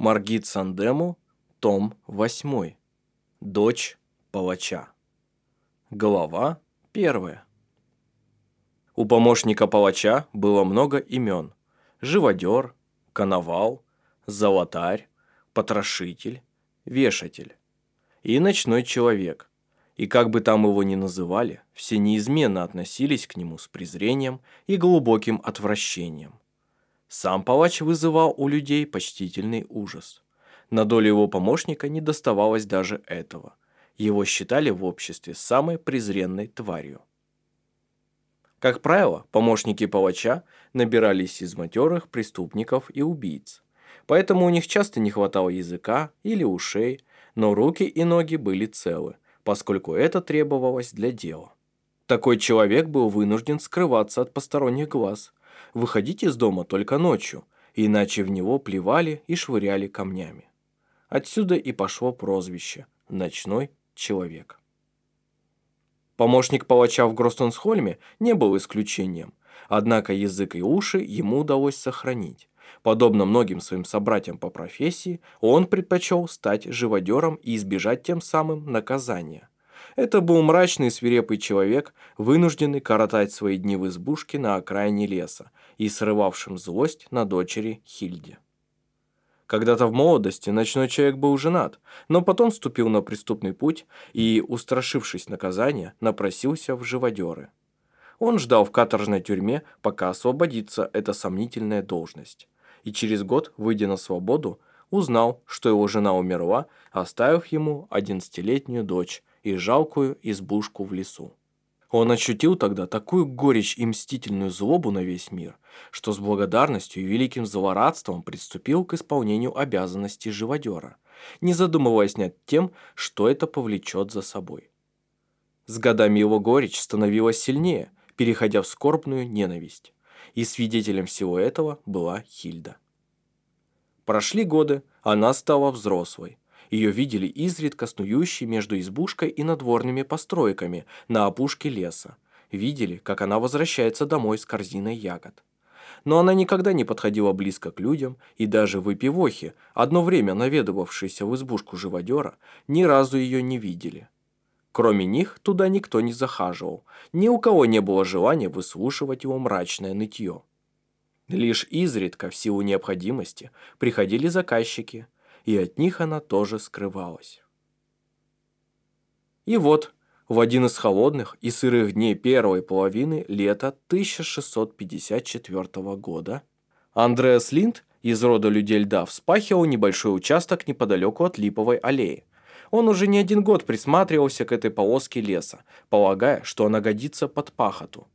Маргит Сандему, том 8. Дочь палача. Глава 1. У помощника палача было много имен. Живодер, коновал, золотарь, потрошитель, вешатель и ночной человек. И как бы там его ни называли, все неизменно относились к нему с презрением и глубоким отвращением. Сам палач вызывал у людей почтительный ужас. На долю его помощника не доставалось даже этого. Его считали в обществе самой презренной тварью. Как правило, помощники палача набирались из матерых преступников и убийц. Поэтому у них часто не хватало языка или ушей, но руки и ноги были целы, поскольку это требовалось для дела. Такой человек был вынужден скрываться от посторонних глаз, выходить из дома только ночью, иначе в него плевали и швыряли камнями. Отсюда и пошло прозвище «Ночной человек». Помощник палача в Гростонсхольме не был исключением, однако язык и уши ему удалось сохранить. Подобно многим своим собратьям по профессии, он предпочел стать живодером и избежать тем самым наказания. Это был мрачный и свирепый человек, вынужденный коротать свои дни в избушке на окраине леса и срывавшим злость на дочери Хильде. Когда-то в молодости ночной человек был женат, но потом вступил на преступный путь и, устрашившись наказания, напросился в живодеры. Он ждал в каторжной тюрьме, пока освободится эта сомнительная должность. И через год, выйдя на свободу, узнал, что его жена умерла, оставив ему одиннадцатилетнюю дочь и жалкую избушку в лесу. Он ощутил тогда такую горечь и мстительную злобу на весь мир, что с благодарностью и великим злорадством приступил к исполнению обязанностей живодера, не задумываясь над тем, что это повлечет за собой. С годами его горечь становилась сильнее, переходя в скорбную ненависть, и свидетелем всего этого была Хильда. Прошли годы, она стала взрослой, ее видели изредка снующей между избушкой и надворными постройками на опушке леса. Видели, как она возвращается домой с корзиной ягод. Но она никогда не подходила близко к людям, и даже выпивохи, одно время наведывавшиеся в избушку живодера, ни разу ее не видели. Кроме них туда никто не захаживал, ни у кого не было желания выслушивать его мрачное нытье. Лишь изредка, в силу необходимости, приходили заказчики – и от них она тоже скрывалась. И вот, в один из холодных и сырых дней первой половины лета 1654 года Андреас Линд из рода людей льда вспахивал небольшой участок неподалеку от Липовой аллеи. Он уже не один год присматривался к этой полоске леса, полагая, что она годится под пахоту.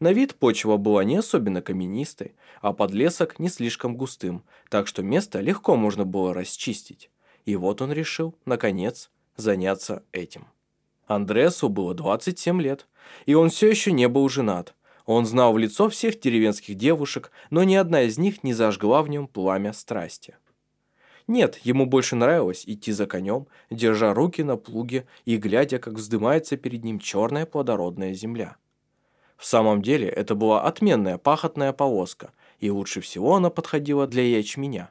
На вид почва была не особенно каменистой, а подлесок не слишком густым, так что место легко можно было расчистить. И вот он решил, наконец, заняться этим. Андреасу было 27 лет, и он все еще не был женат. Он знал в лицо всех деревенских девушек, но ни одна из них не зажгла в нем пламя страсти. Нет, ему больше нравилось идти за конем, держа руки на плуге и глядя, как вздымается перед ним черная плодородная земля. В самом деле это была отменная пахотная повозка, и лучше всего она подходила для ячменя.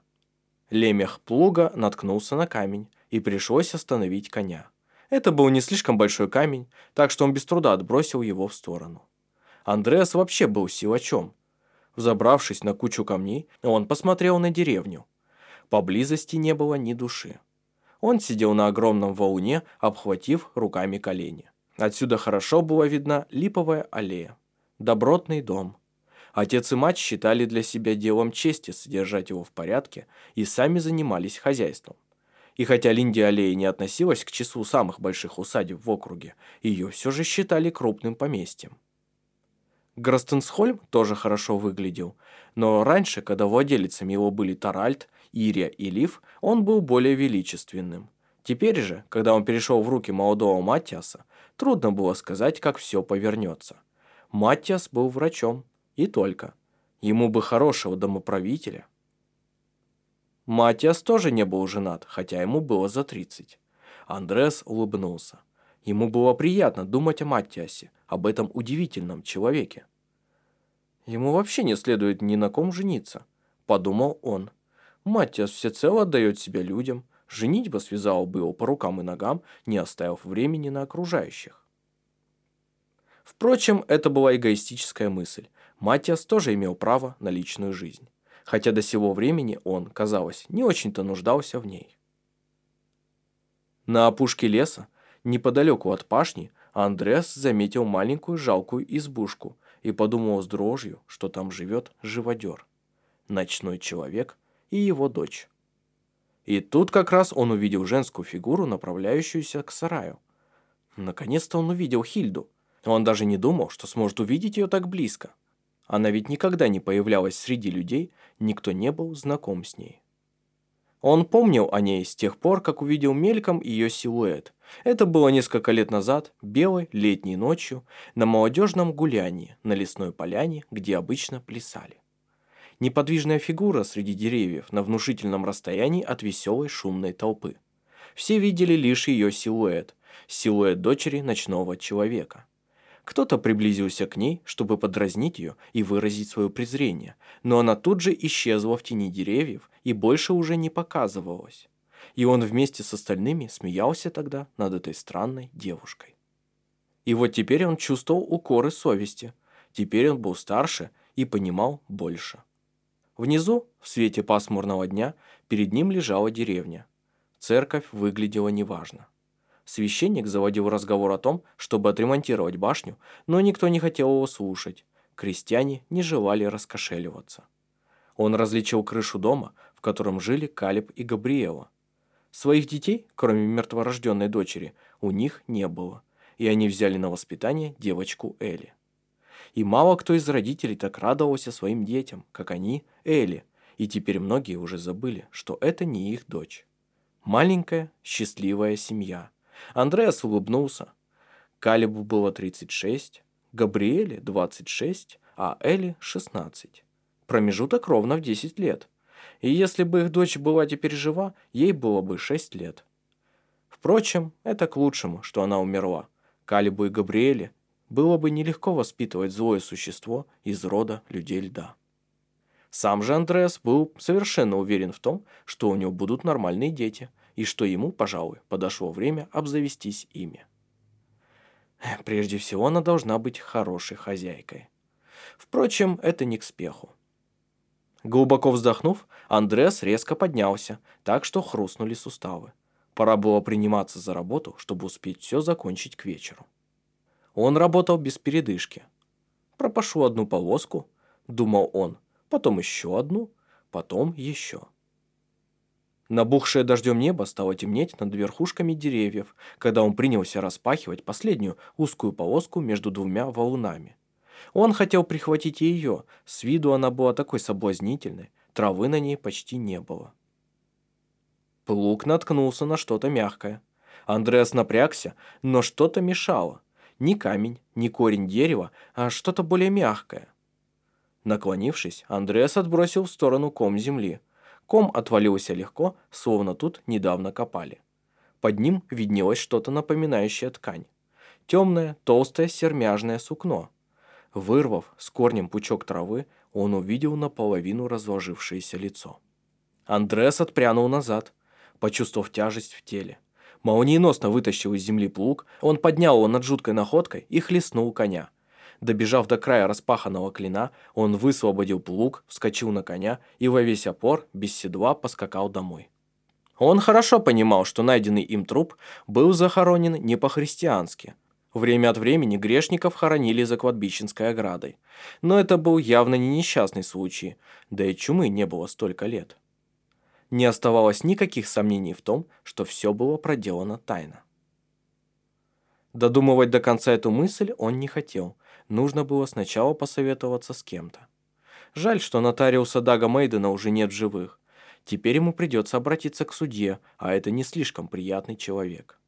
Лемех плуга наткнулся на камень, и пришлось остановить коня. Это был не слишком большой камень, так что он без труда отбросил его в сторону. Андреас вообще был силачом. Взобравшись на кучу камней, он посмотрел на деревню. Поблизости не было ни души. Он сидел на огромном валуне, обхватив руками колени. Отсюда хорошо была видна липовая аллея. Добротный дом. Отец и мать считали для себя делом чести содержать его в порядке и сами занимались хозяйством. И хотя Линди аллея не относилась к числу самых больших усадеб в округе, ее все же считали крупным поместьем. Гростенсхольм тоже хорошо выглядел, но раньше, когда владелицами его были Таральд, Ирия и Лив, он был более величественным. Теперь же, когда он перешел в руки молодого Матиаса, трудно было сказать, как все повернется. Матиас был врачом, и только. Ему бы хорошего домоправителя. Матиас тоже не был женат, хотя ему было за 30. Андрес улыбнулся. Ему было приятно думать о Матиасе, об этом удивительном человеке. Ему вообще не следует ни на ком жениться, подумал он. Матиас всецело отдает себя людям, женитьба связала бы его по рукам и ногам, не оставив времени на окружающих. Впрочем, это была эгоистическая мысль. Матиас тоже имел право на личную жизнь, хотя до сего времени он, казалось, не очень-то нуждался в ней. На опушке леса, неподалеку от пашни, Андреас заметил маленькую жалкую избушку и подумал с дрожью, что там живет живодер, ночной человек и его дочь. И тут как раз он увидел женскую фигуру, направляющуюся к сараю. Наконец-то он увидел Хильду. Он даже не думал, что сможет увидеть ее так близко. Она ведь никогда не появлялась среди людей, никто не был знаком с ней. Он помнил о ней с тех пор, как увидел мельком ее силуэт. Это было несколько лет назад, белой летней ночью, на молодежном гулянии на лесной поляне, где обычно плясали неподвижная фигура среди деревьев на внушительном расстоянии от веселой шумной толпы. Все видели лишь ее силуэт, силуэт дочери ночного человека. Кто-то приблизился к ней, чтобы подразнить ее и выразить свое презрение, но она тут же исчезла в тени деревьев и больше уже не показывалась. И он вместе с остальными смеялся тогда над этой странной девушкой. И вот теперь он чувствовал укоры совести. Теперь он был старше и понимал больше. Внизу, в свете пасмурного дня, перед ним лежала деревня. Церковь выглядела неважно. Священник заводил разговор о том, чтобы отремонтировать башню, но никто не хотел его слушать. Крестьяне не желали раскошеливаться. Он различил крышу дома, в котором жили Калиб и Габриэла. Своих детей, кроме мертворожденной дочери, у них не было, и они взяли на воспитание девочку Элли. И мало кто из родителей так радовался своим детям, как они, Элли, и теперь многие уже забыли, что это не их дочь. Маленькая, счастливая семья. Андреас улыбнулся. Калибу было 36, Габриэле 26, а Элли 16. Промежуток ровно в 10 лет. И если бы их дочь была теперь жива, ей было бы 6 лет. Впрочем, это к лучшему, что она умерла. Калибу и Габриэле было бы нелегко воспитывать злое существо из рода людей льда. Сам же Андреас был совершенно уверен в том, что у него будут нормальные дети, и что ему, пожалуй, подошло время обзавестись ими. Прежде всего, она должна быть хорошей хозяйкой. Впрочем, это не к спеху. Глубоко вздохнув, Андреас резко поднялся, так что хрустнули суставы. Пора было приниматься за работу, чтобы успеть все закончить к вечеру. Он работал без передышки. «Пропашу одну полоску», — думал он, потом еще одну, потом еще. Набухшее дождем небо стало темнеть над верхушками деревьев, когда он принялся распахивать последнюю узкую полоску между двумя валунами. Он хотел прихватить ее, с виду она была такой соблазнительной, травы на ней почти не было. Плуг наткнулся на что-то мягкое. Андреас напрягся, но что-то мешало. Ни камень, ни корень дерева, а что-то более мягкое. Наклонившись, Андреас отбросил в сторону ком земли. Ком отвалился легко, словно тут недавно копали. Под ним виднелось что-то напоминающее ткань. Темное, толстое сермяжное сукно. Вырвав с корнем пучок травы, он увидел наполовину разложившееся лицо. Андреас отпрянул назад, почувствовав тяжесть в теле. Молниеносно вытащил из земли плуг, он поднял его над жуткой находкой и хлестнул коня. Добежав до края распаханного клина, он высвободил плуг, вскочил на коня и во весь опор, без седла, поскакал домой. Он хорошо понимал, что найденный им труп был захоронен не по-христиански. Время от времени грешников хоронили за кладбищенской оградой. Но это был явно не несчастный случай, да и чумы не было столько лет не оставалось никаких сомнений в том, что все было проделано тайно. Додумывать до конца эту мысль он не хотел, нужно было сначала посоветоваться с кем-то. Жаль, что нотариуса Дага Мейдена уже нет в живых. Теперь ему придется обратиться к судье, а это не слишком приятный человек.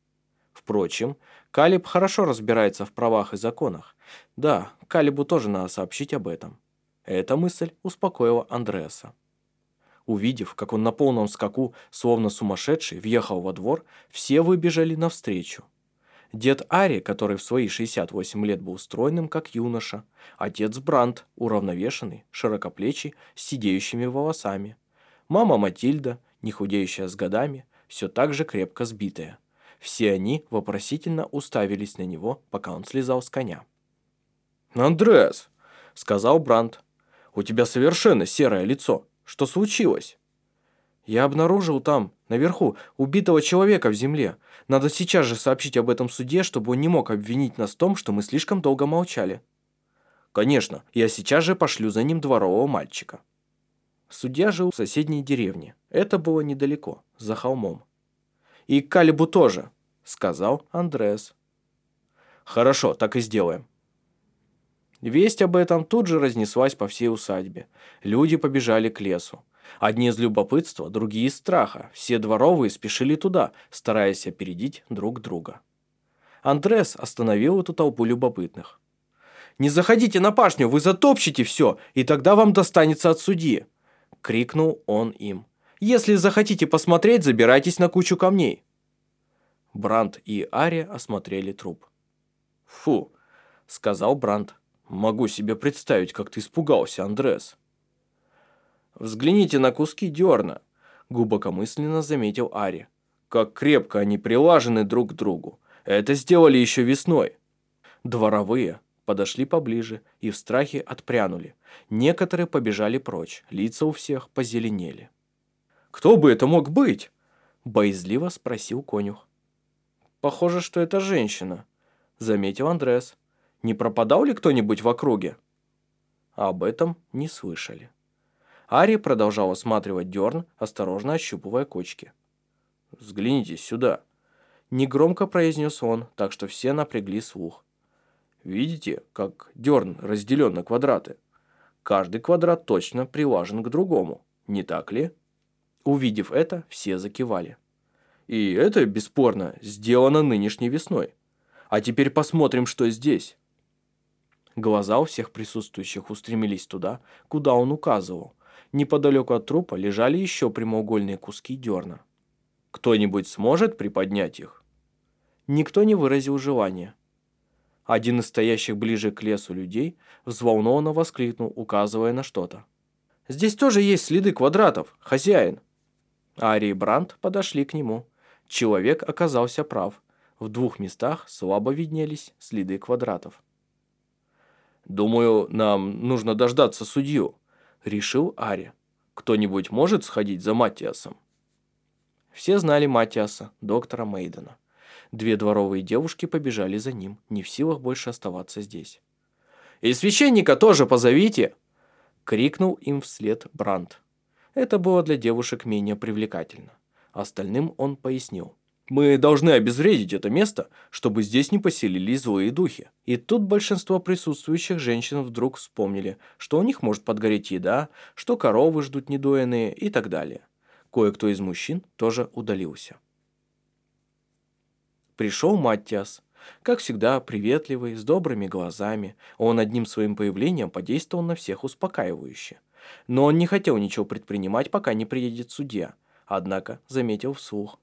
Впрочем, Калиб хорошо разбирается в правах и законах. Да, Калибу тоже надо сообщить об этом. Эта мысль успокоила Андреаса. Увидев, как он на полном скаку, словно сумасшедший, въехал во двор, все выбежали навстречу. Дед Ари, который в свои 68 лет был стройным, как юноша, отец Бранд, уравновешенный, широкоплечий, с сидеющими волосами, мама Матильда, не худеющая с годами, все так же крепко сбитая. Все они вопросительно уставились на него, пока он слезал с коня. «Андреас!» — сказал Бранд. «У тебя совершенно серое лицо. Что случилось?» «Я обнаружил там, наверху, убитого человека в земле. Надо сейчас же сообщить об этом суде, чтобы он не мог обвинить нас в том, что мы слишком долго молчали». «Конечно, я сейчас же пошлю за ним дворового мальчика». Судья жил в соседней деревне. Это было недалеко, за холмом. «И Калибу тоже», — сказал Андреас. «Хорошо, так и сделаем». Весть об этом тут же разнеслась по всей усадьбе. Люди побежали к лесу. Одни из любопытства, другие из страха. Все дворовые спешили туда, стараясь опередить друг друга. Андрес остановил эту толпу любопытных. «Не заходите на пашню, вы затопчете все, и тогда вам достанется от судьи!» — крикнул он им. «Если захотите посмотреть, забирайтесь на кучу камней!» Бранд и Ари осмотрели труп. «Фу!» — сказал Бранд. Могу себе представить, как ты испугался, Андрес. Взгляните на куски дерна, глубокомысленно заметил Ари. Как крепко они прилажены друг к другу. Это сделали еще весной. Дворовые подошли поближе и в страхе отпрянули. Некоторые побежали прочь, лица у всех позеленели. «Кто бы это мог быть?» – боязливо спросил конюх. «Похоже, что это женщина», – заметил Андрес. Не пропадал ли кто-нибудь в округе? об этом не слышали. Ари продолжал осматривать дерн, осторожно ощупывая кочки. «Взгляните сюда», – негромко произнес он, так что все напрягли слух. «Видите, как дерн разделен на квадраты? Каждый квадрат точно прилажен к другому, не так ли?» Увидев это, все закивали. «И это, бесспорно, сделано нынешней весной. А теперь посмотрим, что здесь». Глаза у всех присутствующих устремились туда, куда он указывал. Неподалеку от трупа лежали еще прямоугольные куски дерна. Кто-нибудь сможет приподнять их? Никто не выразил желания. Один из стоящих ближе к лесу людей взволнованно воскликнул, указывая на что-то. «Здесь тоже есть следы квадратов, хозяин!» Ари и Брандт подошли к нему. Человек оказался прав. В двух местах слабо виднелись следы квадратов. «Думаю, нам нужно дождаться судью», — решил Ари. «Кто-нибудь может сходить за Матиасом?» Все знали Матиаса, доктора Мейдена. Две дворовые девушки побежали за ним, не в силах больше оставаться здесь. «И священника тоже позовите!» — крикнул им вслед Бранд. Это было для девушек менее привлекательно. Остальным он пояснил. Мы должны обезвредить это место, чтобы здесь не поселились злые духи. И тут большинство присутствующих женщин вдруг вспомнили, что у них может подгореть еда, что коровы ждут недоенные и так далее. Кое-кто из мужчин тоже удалился. Пришел Маттиас. Как всегда, приветливый, с добрыми глазами. Он одним своим появлением подействовал на всех успокаивающе. Но он не хотел ничего предпринимать, пока не приедет судья. Однако заметил вслух.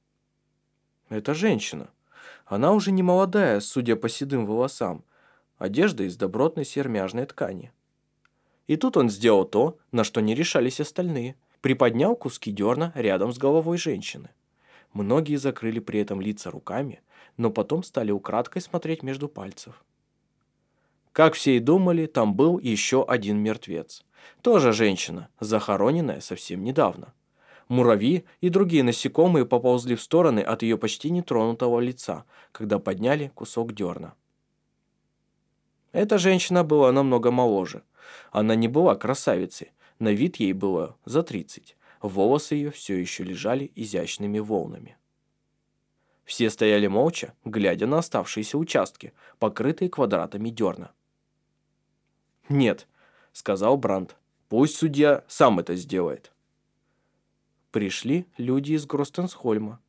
Это женщина. Она уже не молодая, судя по седым волосам. Одежда из добротной сермяжной ткани. И тут он сделал то, на что не решались остальные. Приподнял куски дерна рядом с головой женщины. Многие закрыли при этом лица руками, но потом стали украдкой смотреть между пальцев. Как все и думали, там был еще один мертвец. Тоже женщина, захороненная совсем недавно. Муравьи и другие насекомые поползли в стороны от ее почти нетронутого лица, когда подняли кусок дерна. Эта женщина была намного моложе. Она не была красавицей, на вид ей было за 30. Волосы ее все еще лежали изящными волнами. Все стояли молча, глядя на оставшиеся участки, покрытые квадратами дерна. «Нет», — сказал Бранд. «Пусть судья сам это сделает». Пришли люди из Гростенсхольма.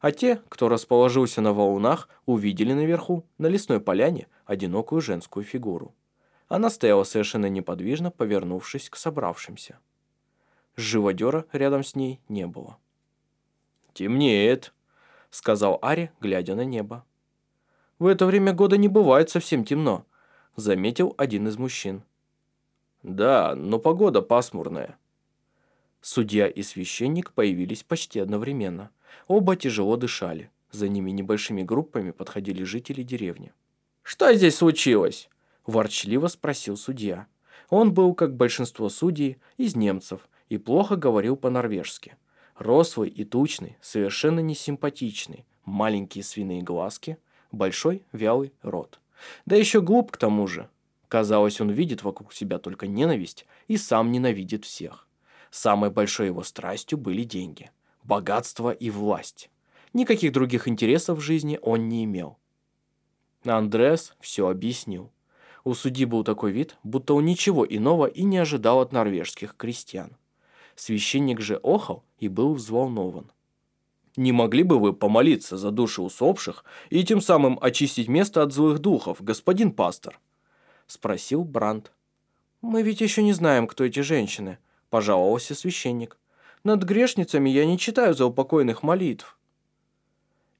А те, кто расположился на валунах, увидели наверху, на лесной поляне, одинокую женскую фигуру. Она стояла совершенно неподвижно, повернувшись к собравшимся. Живодера рядом с ней не было. «Темнеет», — сказал Ари, глядя на небо. «В это время года не бывает совсем темно», — заметил один из мужчин. «Да, но погода пасмурная». Судья и священник появились почти одновременно. Оба тяжело дышали. За ними небольшими группами подходили жители деревни. «Что здесь случилось?» – ворчливо спросил судья. Он был, как большинство судей, из немцев и плохо говорил по-норвежски. Рослый и тучный, совершенно несимпатичный, маленькие свиные глазки, большой вялый рот. Да еще глуп к тому же. Казалось, он видит вокруг себя только ненависть и сам ненавидит всех. Самой большой его страстью были деньги, богатство и власть. Никаких других интересов в жизни он не имел. Андреас все объяснил. У судьи был такой вид, будто он ничего иного и не ожидал от норвежских крестьян. Священник же охал и был взволнован. «Не могли бы вы помолиться за души усопших и тем самым очистить место от злых духов, господин пастор?» – спросил Бранд. «Мы ведь еще не знаем, кто эти женщины», – пожаловался священник. «Над грешницами я не читаю за упокойных молитв».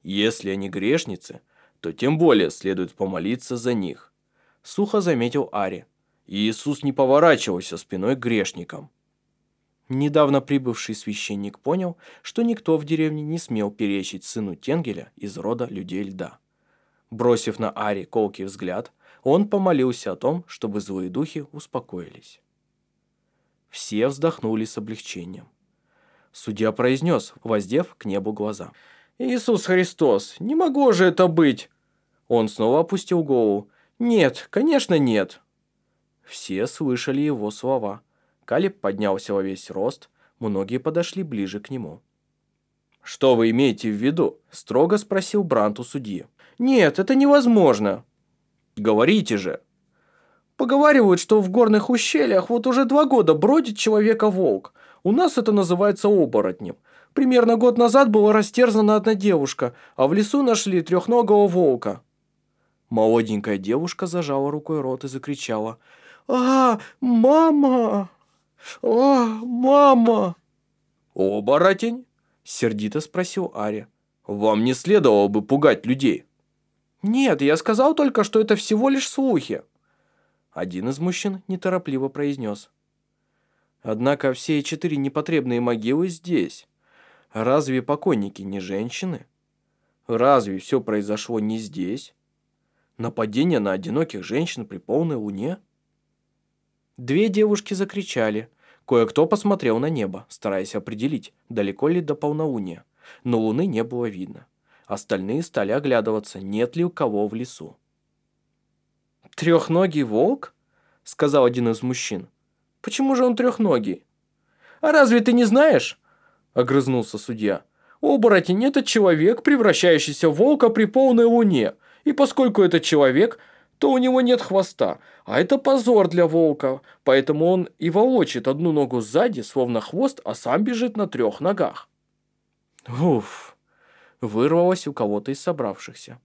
«Если они грешницы, то тем более следует помолиться за них», – сухо заметил Ари. Иисус не поворачивался спиной к грешникам. Недавно прибывший священник понял, что никто в деревне не смел перечить сыну Тенгеля из рода людей льда. Бросив на Ари колкий взгляд, он помолился о том, чтобы злые духи успокоились. Все вздохнули с облегчением. Судья произнес, воздев к небу глаза. «Иисус Христос, не могу же это быть!» Он снова опустил голову. «Нет, конечно нет!» Все слышали его слова. Калиб поднялся во весь рост, многие подошли ближе к нему. «Что вы имеете в виду?» – строго спросил Брант у судьи. «Нет, это невозможно». «Говорите же». «Поговаривают, что в горных ущельях вот уже два года бродит человека-волк. У нас это называется оборотнем. Примерно год назад была растерзана одна девушка, а в лесу нашли трехногого волка». Молоденькая девушка зажала рукой рот и закричала. «А, мама!» «О, мама!» «Оборотень?» – сердито спросил Ария. «Вам не следовало бы пугать людей». «Нет, я сказал только, что это всего лишь слухи». Один из мужчин неторопливо произнес. «Однако все четыре непотребные могилы здесь. Разве покойники не женщины? Разве все произошло не здесь? Нападение на одиноких женщин при полной луне?» Две девушки закричали. Кое-кто посмотрел на небо, стараясь определить, далеко ли до полнолуния. Но луны не было видно. Остальные стали оглядываться, нет ли у кого в лесу. «Трехногий волк?» — сказал один из мужчин. «Почему же он трехногий?» «А разве ты не знаешь?» — огрызнулся судья. «Оборотень — это человек, превращающийся в волка при полной луне. И поскольку это человек — то у него нет хвоста, а это позор для волка, поэтому он и волочит одну ногу сзади, словно хвост, а сам бежит на трех ногах. Уф, вырвалось у кого-то из собравшихся.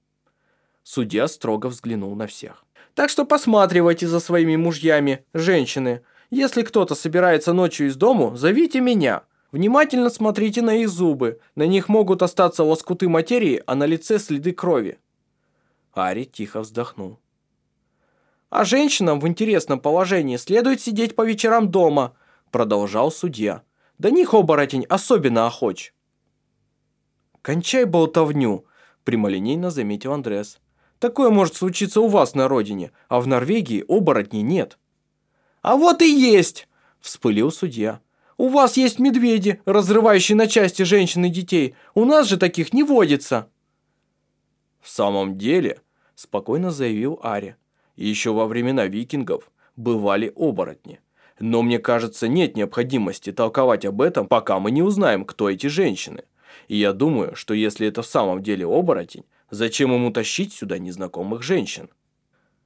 Судья строго взглянул на всех. Так что посматривайте за своими мужьями, женщины. Если кто-то собирается ночью из дому, зовите меня. Внимательно смотрите на их зубы. На них могут остаться лоскуты материи, а на лице следы крови. Ари тихо вздохнул. А женщинам в интересном положении следует сидеть по вечерам дома, продолжал судья. До них оборотень особенно охоч. Кончай болтовню, прямолинейно заметил Андрес. Такое может случиться у вас на родине, а в Норвегии оборотней нет. А вот и есть, вспылил судья. У вас есть медведи, разрывающие на части женщин и детей. У нас же таких не водится. В самом деле, спокойно заявил Ари, еще во времена викингов бывали оборотни. Но мне кажется, нет необходимости толковать об этом, пока мы не узнаем, кто эти женщины. И я думаю, что если это в самом деле оборотень, зачем ему тащить сюда незнакомых женщин?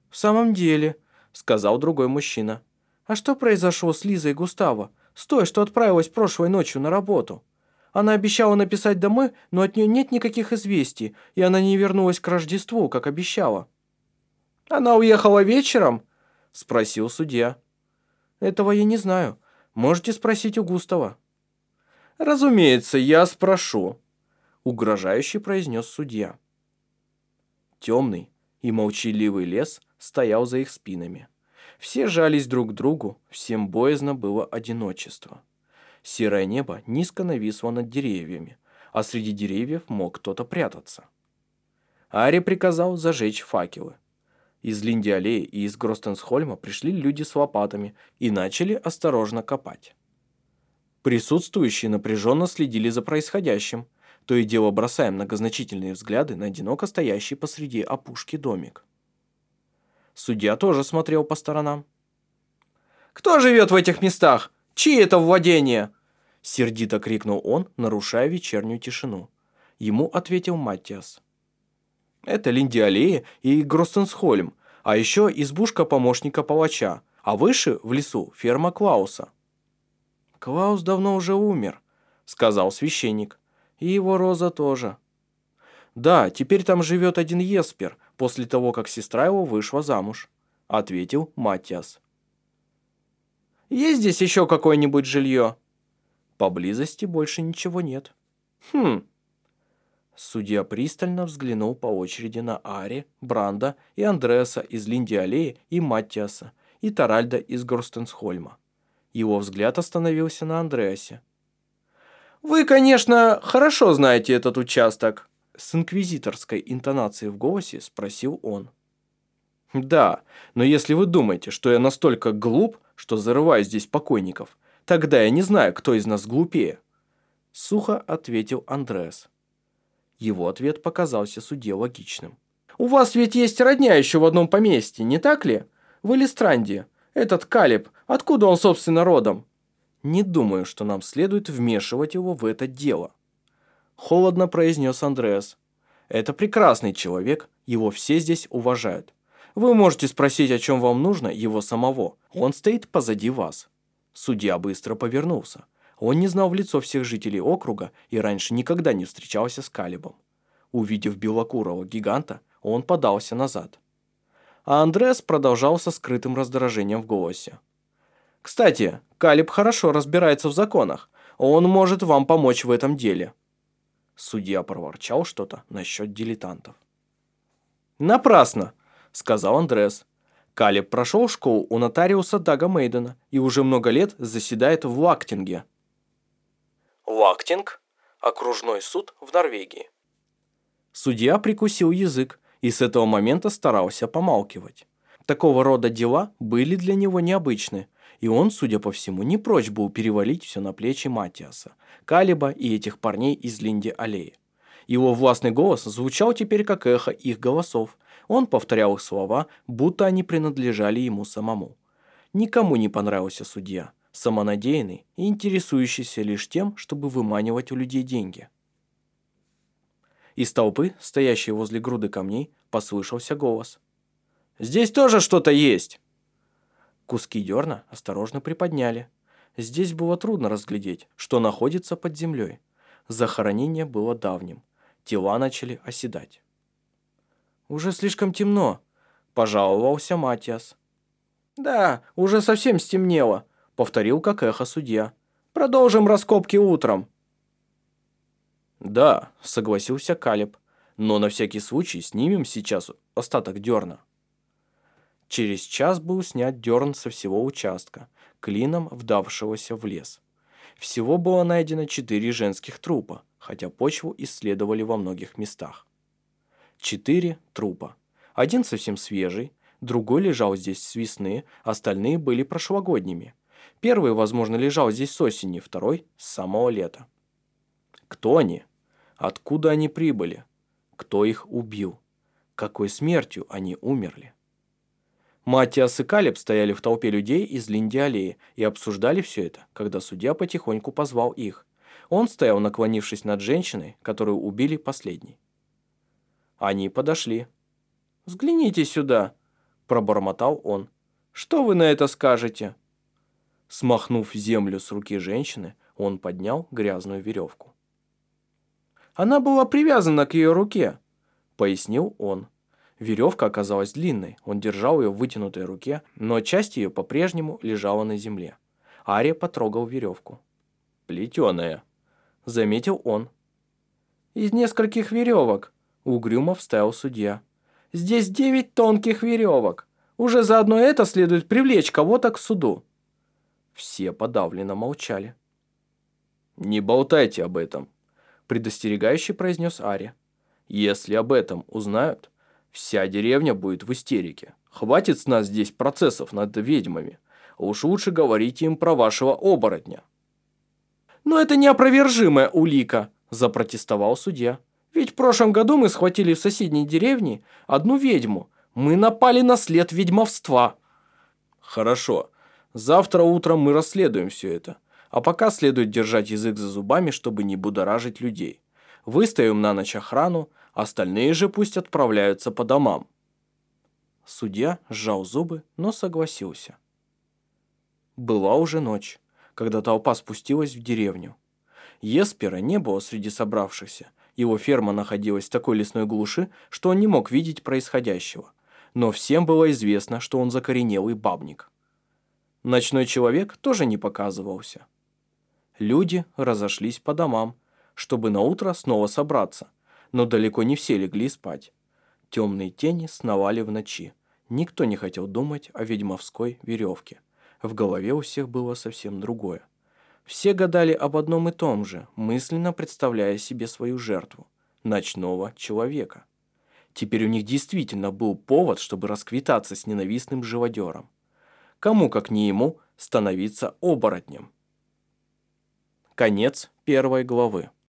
В самом деле, сказал другой мужчина. «А что произошло с Лизой и Густаво? С той, что отправилась прошлой ночью на работу?» Она обещала написать домой, но от нее нет никаких известий, и она не вернулась к Рождеству, как обещала. «Она уехала вечером?» – спросил судья. «Этого я не знаю. Можете спросить у Густава». «Разумеется, я спрошу», – угрожающе произнес судья. Темный и молчаливый лес стоял за их спинами. Все жались друг к другу, всем боязно было одиночество. Серое небо низко нависло над деревьями, а среди деревьев мог кто-то прятаться. Ари приказал зажечь факелы. Из Линди-аллеи и из Гростенсхольма пришли люди с лопатами и начали осторожно копать. Присутствующие напряженно следили за происходящим, то и дело бросая многозначительные взгляды на одиноко стоящий посреди опушки домик. Судья тоже смотрел по сторонам. «Кто живет в этих местах? Чьи это владения?» Сердито крикнул он, нарушая вечернюю тишину. Ему ответил Маттиас. «Это Линди-аллея и Гростенсхольм, а еще избушка помощника палача, а выше, в лесу, ферма Клауса». «Клаус давно уже умер», — сказал священник. «И его Роза тоже». «Да, теперь там живет один Еспер, после того, как сестра его вышла замуж», — ответил Матиас. Есть здесь еще какое-нибудь жилье?» Поблизости больше ничего нет. Хм. Судья пристально взглянул по очереди на Ари, Бранда и Андреаса из Линди-аллеи и Маттиаса, и Таральда из Горстенсхольма. Его взгляд остановился на Андреасе. «Вы, конечно, хорошо знаете этот участок», с инквизиторской интонацией в голосе спросил он. «Да, но если вы думаете, что я настолько глуп, что зарываю здесь покойников, тогда я не знаю, кто из нас глупее». Сухо ответил Андреас. Его ответ показался суде логичным. «У вас ведь есть родня еще в одном поместье, не так ли? В Элистранде. Этот Калиб, откуда он, собственно, родом?» «Не думаю, что нам следует вмешивать его в это дело», – холодно произнес Андреас. «Это прекрасный человек, его все здесь уважают. Вы можете спросить, о чем вам нужно, его самого. Он стоит позади вас». Судья быстро повернулся. Он не знал в лицо всех жителей округа и раньше никогда не встречался с Калибом. Увидев белокурого гиганта, он подался назад. А Андреас продолжал со скрытым раздражением в голосе. «Кстати, Калиб хорошо разбирается в законах. Он может вам помочь в этом деле». Судья проворчал что-то насчет дилетантов. «Напрасно!» сказал Андрес. Калеб прошел школу у нотариуса Дага Мейдена и уже много лет заседает в Лактинге. Лактинг – окружной суд в Норвегии. Судья прикусил язык и с этого момента старался помалкивать. Такого рода дела были для него необычны, и он, судя по всему, не прочь был перевалить все на плечи Матиаса, Калиба и этих парней из Линди-аллеи. Его властный голос звучал теперь как эхо их голосов, он повторял их слова, будто они принадлежали ему самому. Никому не понравился судья, самонадеянный и интересующийся лишь тем, чтобы выманивать у людей деньги. Из толпы, стоящей возле груды камней, послышался голос. «Здесь тоже что-то есть!» Куски дерна осторожно приподняли. Здесь было трудно разглядеть, что находится под землей. Захоронение было давним. Тела начали оседать. «Уже слишком темно», – пожаловался Матиас. «Да, уже совсем стемнело», – повторил как эхо судья. «Продолжим раскопки утром». «Да», – согласился Калиб, – «но на всякий случай снимем сейчас остаток дерна». Через час был снят дерн со всего участка, клином вдавшегося в лес. Всего было найдено четыре женских трупа, хотя почву исследовали во многих местах. Четыре трупа. Один совсем свежий, другой лежал здесь с весны, остальные были прошлогодними. Первый, возможно, лежал здесь с осени, второй – с самого лета. Кто они? Откуда они прибыли? Кто их убил? Какой смертью они умерли? Матиас и Калеб стояли в толпе людей из Линди-аллеи и обсуждали все это, когда судья потихоньку позвал их. Он стоял, наклонившись над женщиной, которую убили последней. Они подошли. «Взгляните сюда», – пробормотал он. Что вы на это скажете?» Смахнув землю с руки женщины, он поднял грязную веревку. «Она была привязана к ее руке», — пояснил он. Веревка оказалась длинной, он держал ее в вытянутой руке, но часть ее по-прежнему лежала на земле. Ария потрогал веревку. «Плетеная», — заметил он. «Из нескольких веревок», — угрюмо вставил судья. «Здесь девять тонких веревок. Уже заодно это следует привлечь кого-то к суду». Все подавленно молчали. «Не болтайте об этом», — предостерегающе произнес Ария. «Если об этом узнают, вся деревня будет в истерике. Хватит с нас здесь процессов над ведьмами. Уж лучше говорите им про вашего оборотня». «Но это неопровержимая улика», – запротестовал судья. «Ведь в прошлом году мы схватили в соседней деревне одну ведьму. Мы напали на след ведьмовства». «Хорошо. Завтра утром мы расследуем все это. А пока следует держать язык за зубами, чтобы не будоражить людей. Выставим на ночь охрану, остальные же пусть отправляются по домам». Судья сжал зубы, но согласился. Была уже ночь, когда толпа спустилась в деревню. Еспера не было среди собравшихся. Его ферма находилась в такой лесной глуши, что он не мог видеть происходящего. Но всем было известно, что он закоренелый бабник. Ночной человек тоже не показывался. Люди разошлись по домам, чтобы на утро снова собраться, но далеко не все легли спать. Темные тени сновали в ночи. Никто не хотел думать о ведьмовской веревке. В голове у всех было совсем другое. Все гадали об одном и том же, мысленно представляя себе свою жертву – ночного человека. Теперь у них действительно был повод, чтобы расквитаться с ненавистным живодером. Кому, как не ему, становиться оборотнем? Конец первой главы.